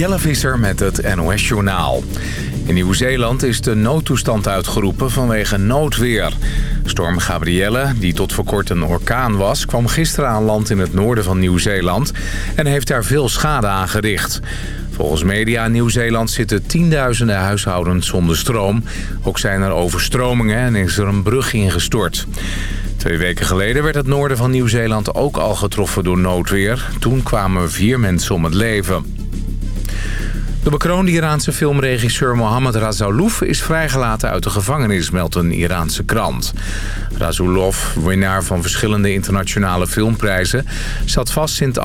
Jelle Visser met het NOS-journaal. In Nieuw-Zeeland is de noodtoestand uitgeroepen vanwege noodweer. Storm Gabrielle, die tot voor kort een orkaan was... kwam gisteren aan land in het noorden van Nieuw-Zeeland... en heeft daar veel schade aangericht. Volgens media in Nieuw-Zeeland zitten tienduizenden huishoudens zonder stroom. Ook zijn er overstromingen en is er een brug ingestort. Twee weken geleden werd het noorden van Nieuw-Zeeland ook al getroffen door noodweer. Toen kwamen vier mensen om het leven. De bekroonde Iraanse filmregisseur Mohammad Razoulouf is vrijgelaten uit de gevangenis, meldt een Iraanse krant. Razulov, winnaar van verschillende internationale filmprijzen, zat vast, sinds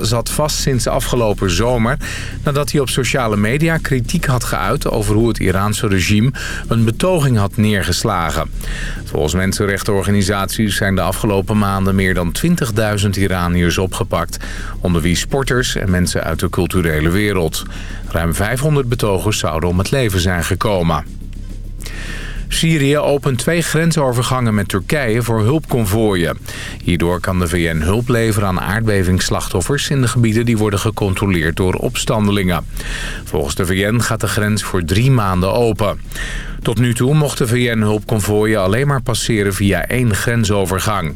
zat vast sinds afgelopen zomer nadat hij op sociale media kritiek had geuit over hoe het Iraanse regime een betoging had neergeslagen. Volgens mensenrechtenorganisaties zijn de afgelopen maanden meer dan 20.000 Iraniërs opgepakt, onder wie sporters en mensen uit de culturele wereld. Ruim 500 betogers zouden om het leven zijn gekomen. Syrië opent twee grensovergangen met Turkije voor hulpconvooien. Hierdoor kan de VN hulp leveren aan aardbevingsslachtoffers... in de gebieden die worden gecontroleerd door opstandelingen. Volgens de VN gaat de grens voor drie maanden open. Tot nu toe mochten VN-hulpconvooien alleen maar passeren via één grensovergang.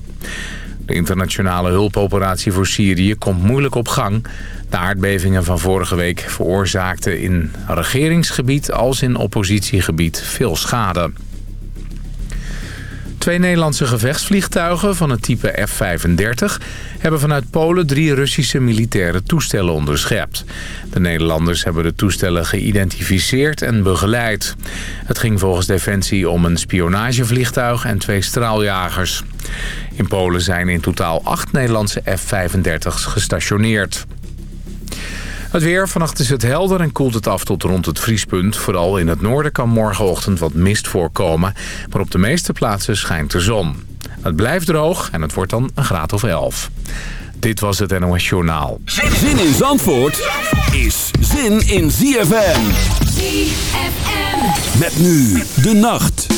De internationale hulpoperatie voor Syrië komt moeilijk op gang. De aardbevingen van vorige week veroorzaakten in regeringsgebied als in oppositiegebied veel schade. Twee Nederlandse gevechtsvliegtuigen van het type F-35 hebben vanuit Polen drie Russische militaire toestellen onderschept. De Nederlanders hebben de toestellen geïdentificeerd en begeleid. Het ging volgens Defensie om een spionagevliegtuig en twee straaljagers. In Polen zijn in totaal acht Nederlandse F-35's gestationeerd. Het weer. Vannacht is het helder en koelt het af tot rond het vriespunt. Vooral in het noorden kan morgenochtend wat mist voorkomen. Maar op de meeste plaatsen schijnt de zon. Het blijft droog en het wordt dan een graad of 11. Dit was het NOS Journaal. Zin in Zandvoort is zin in ZFM. ZFM. Met nu de nacht.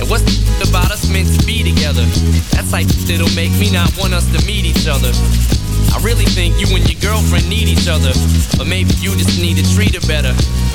And what's the about us meant to be together? That's like that'll make me not want us to meet each other. I really think you and your girlfriend need each other, but maybe you just need to treat her better.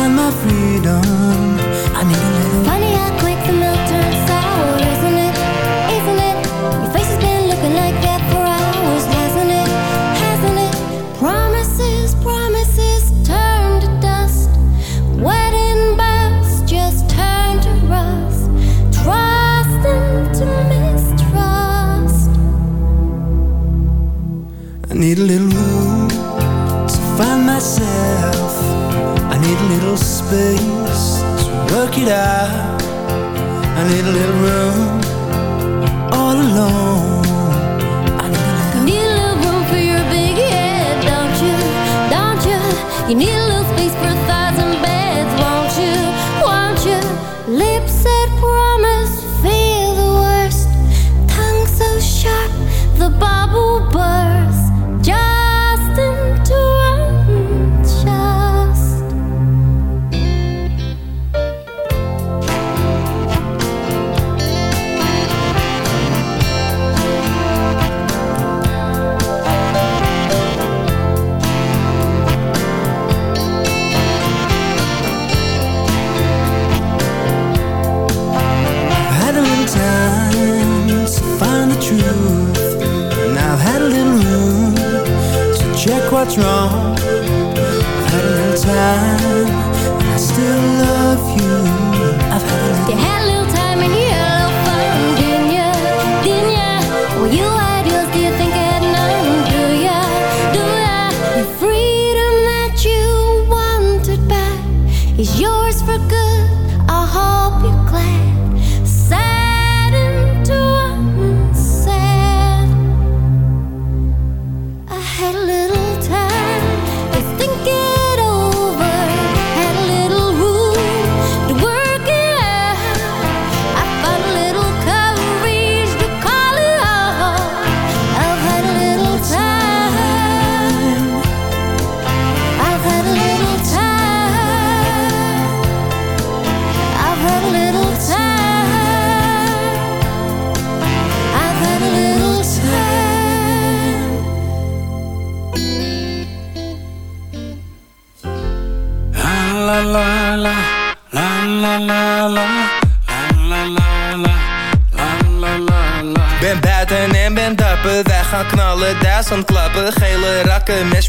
find my freedom. I need a little. Funny it out. I need a little room all alone. I need a little. Room for your big head, don't you Don't you? You need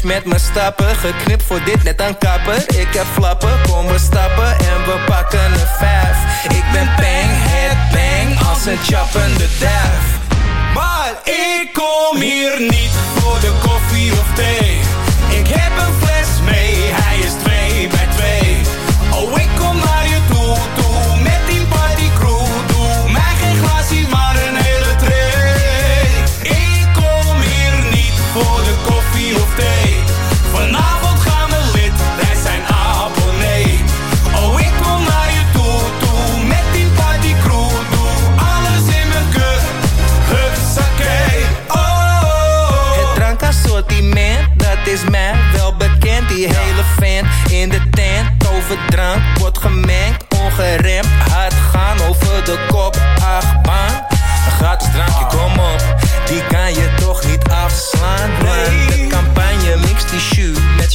met mijn stappen. Geknipt voor dit net aan kappen.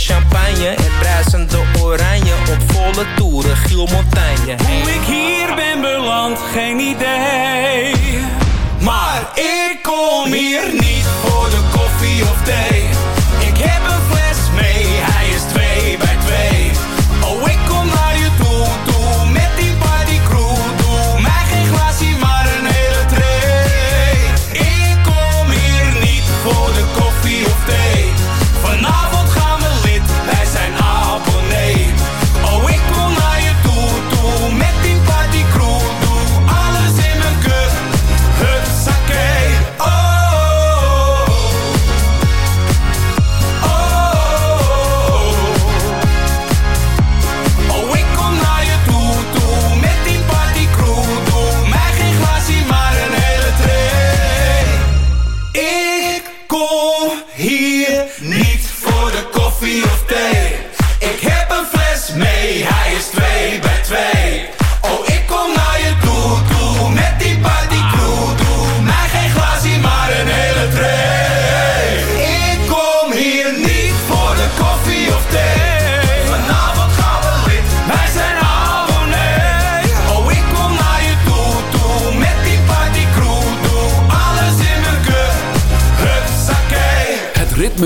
champagne en bruisende oranje op volle toeren Giel Montagne. Hoe ik hier ben beland, geen idee. Maar ik kom hier niet voor de koffie of thee.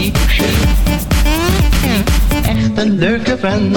Loesje, echt een leuke vent.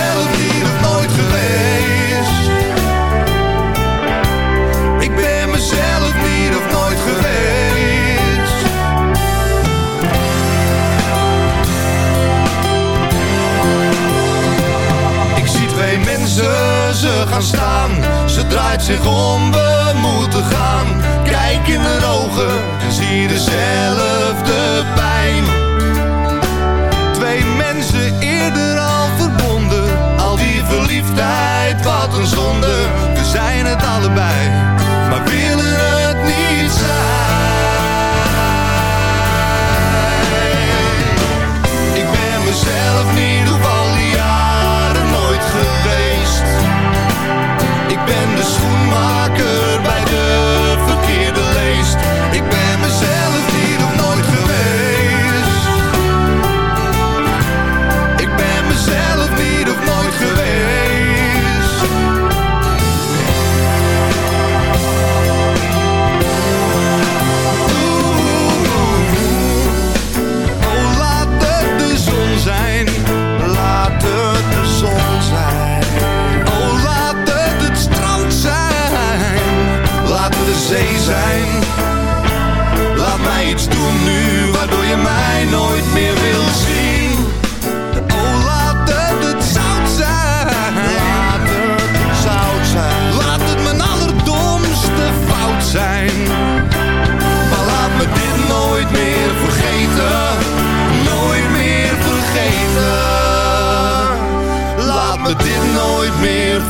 Zich om, we moeten gaan. Kijk in haar ogen en zie dezelfde